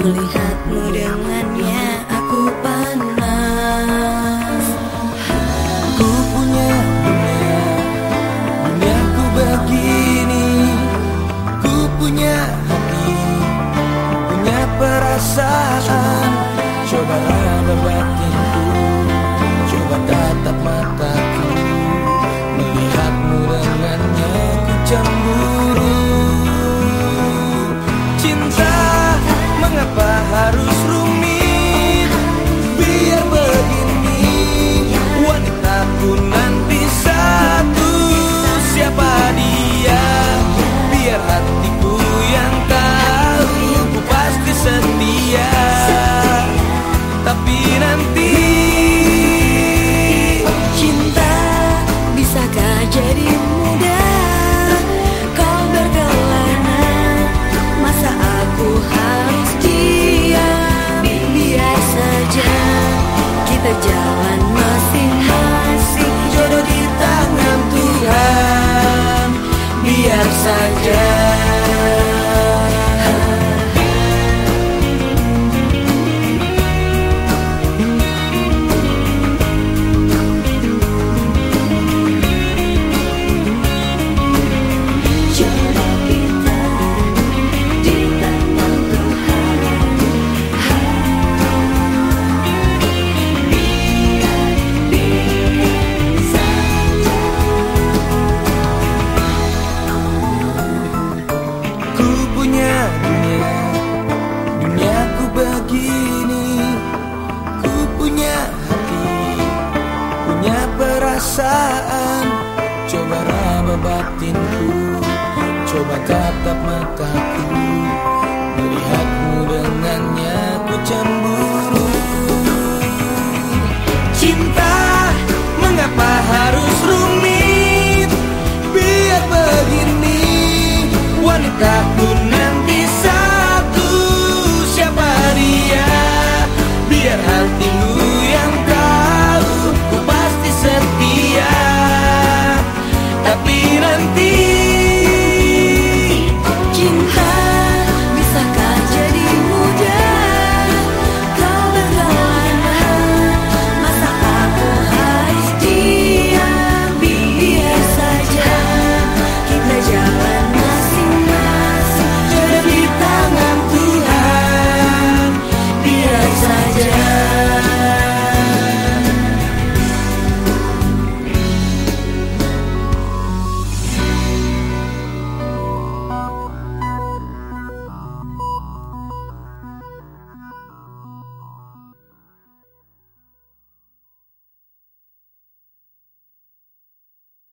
Melihatmu dengannya aku panas. Ku punya dunia Duniaku begini Ku punya hati Punya perasaan. Cobalah berbatinku inside you. perasaan Coba raba batinku Coba tatap mataku. Melihatmu dengannya ku candu